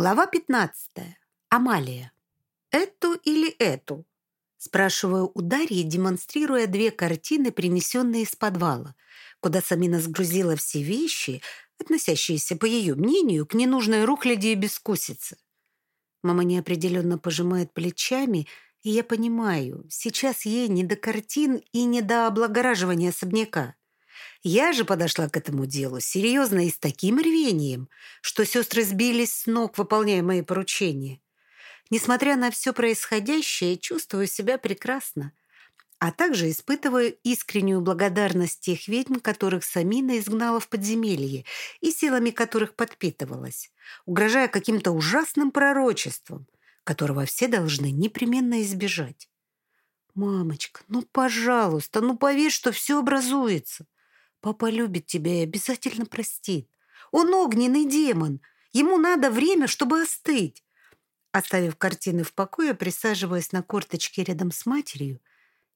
Глава 15. Амалия. «Эту или эту?» Спрашиваю у Дарьи, демонстрируя две картины, принесенные из подвала, куда Самина сгрузила все вещи, относящиеся, по ее мнению, к ненужной рухляди и бескусице. Мама неопределенно пожимает плечами, и я понимаю, сейчас ей не до картин и не до облагораживания особняка. Я же подошла к этому делу серьезно и с таким рвением, что сестры сбились с ног, выполняя мои поручения. Несмотря на все происходящее, чувствую себя прекрасно, а также испытываю искреннюю благодарность тех ведьм, которых Самина изгнала в подземелье и силами которых подпитывалась, угрожая каким-то ужасным пророчеством, которого все должны непременно избежать. «Мамочка, ну, пожалуйста, ну, поверь, что все образуется. Папа любит тебя и обязательно простит. Он огненный демон. Ему надо время, чтобы остыть. Оставив картины в покое, присаживаясь на корточке рядом с матерью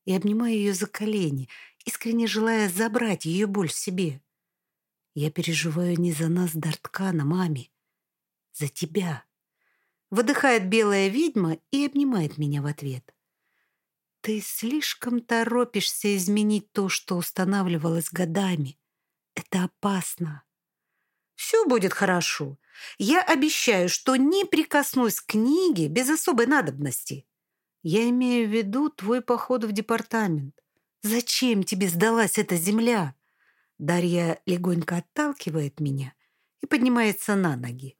и обнимая ее за колени, искренне желая забрать ее боль себе. Я переживаю не за нас, Дарткана, маме, за тебя. Выдыхает белая ведьма и обнимает меня в ответ. Ты слишком торопишься изменить то, что устанавливалось годами. Это опасно. Все будет хорошо. Я обещаю, что не прикоснусь к книге без особой надобности. Я имею в виду твой поход в департамент. Зачем тебе сдалась эта земля? Дарья легонько отталкивает меня и поднимается на ноги.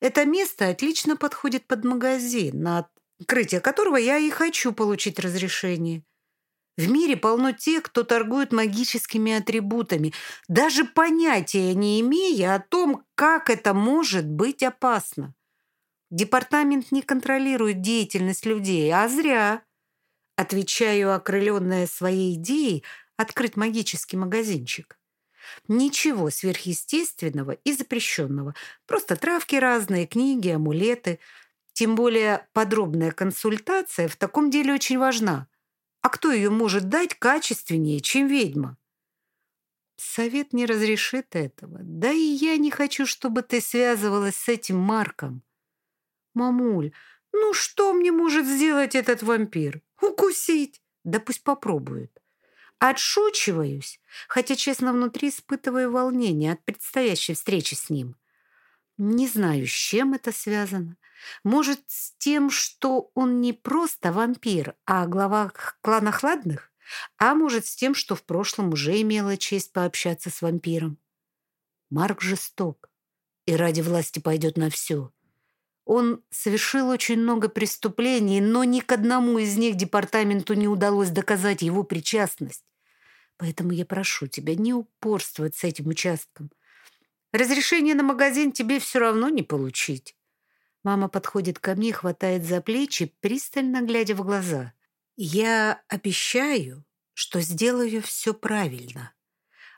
Это место отлично подходит под магазин, на открытия которого я и хочу получить разрешение. В мире полно тех, кто торгует магическими атрибутами, даже понятия не имея о том, как это может быть опасно. Департамент не контролирует деятельность людей, а зря. Отвечаю, окрыленная своей идеей, открыть магический магазинчик. Ничего сверхъестественного и запрещенного. Просто травки разные, книги, амулеты – тем более подробная консультация в таком деле очень важна. А кто ее может дать качественнее, чем ведьма? Совет не разрешит этого. Да и я не хочу, чтобы ты связывалась с этим Марком. Мамуль, ну что мне может сделать этот вампир? Укусить? Да пусть попробует. Отшучиваюсь, хотя, честно, внутри испытываю волнение от предстоящей встречи с ним. Не знаю, с чем это связано. Может, с тем, что он не просто вампир, а глава клана Хладных? А может, с тем, что в прошлом уже имела честь пообщаться с вампиром? Марк жесток и ради власти пойдет на все. Он совершил очень много преступлений, но ни к одному из них департаменту не удалось доказать его причастность. Поэтому я прошу тебя не упорствовать с этим участком. Разрешение на магазин тебе все равно не получить. Мама подходит ко мне, хватает за плечи, пристально глядя в глаза. Я обещаю, что сделаю все правильно.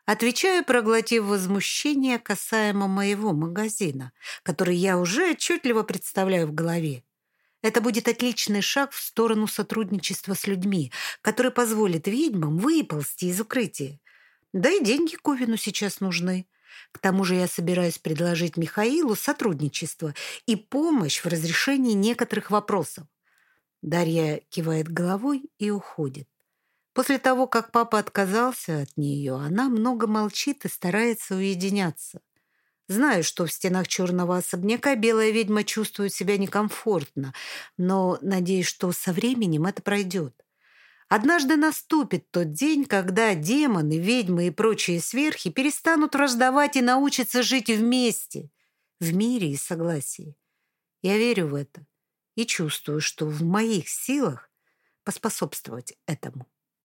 Отвечаю, проглотив возмущение касаемо моего магазина, который я уже отчетливо представляю в голове. Это будет отличный шаг в сторону сотрудничества с людьми, который позволит ведьмам выползти из укрытия. Да и деньги Ковину сейчас нужны. К тому же я собираюсь предложить Михаилу сотрудничество и помощь в разрешении некоторых вопросов. Дарья кивает головой и уходит. После того, как папа отказался от нее, она много молчит и старается уединяться. Знаю, что в стенах черного особняка белая ведьма чувствует себя некомфортно, но надеюсь, что со временем это пройдет. Однажды наступит тот день, когда демоны, ведьмы и прочие сверхи перестанут раздавать и научатся жить вместе, в мире и согласии. Я верю в это и чувствую, что в моих силах поспособствовать этому.